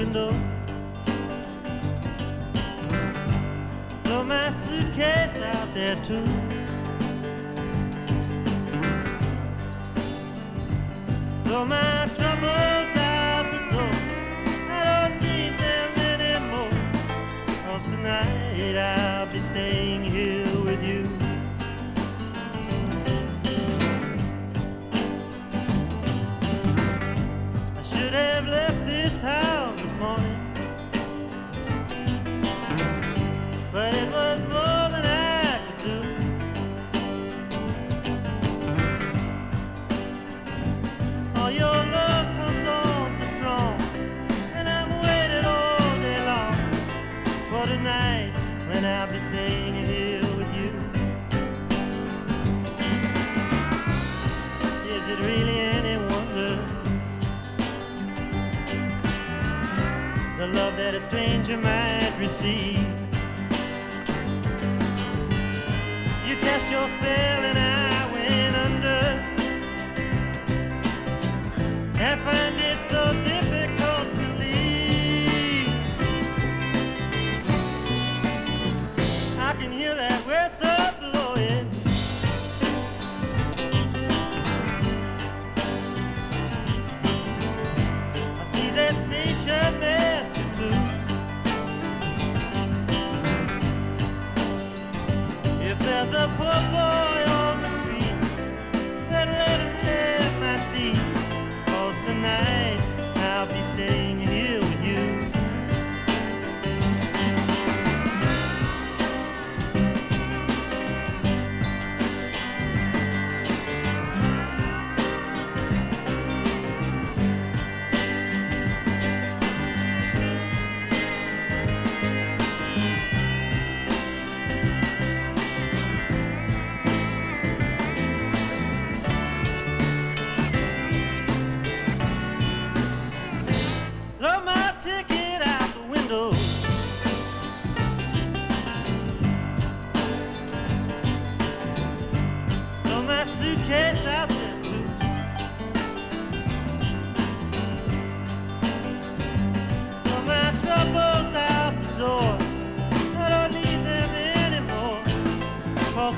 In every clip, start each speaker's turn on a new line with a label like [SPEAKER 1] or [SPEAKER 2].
[SPEAKER 1] window. Throw my suitcase out there too. Throw my night when I'll be staying here with you. Is it really any wonder the love that a stranger might receive? You cast your spell.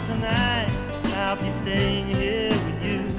[SPEAKER 1] tonight, I'll be staying here with you.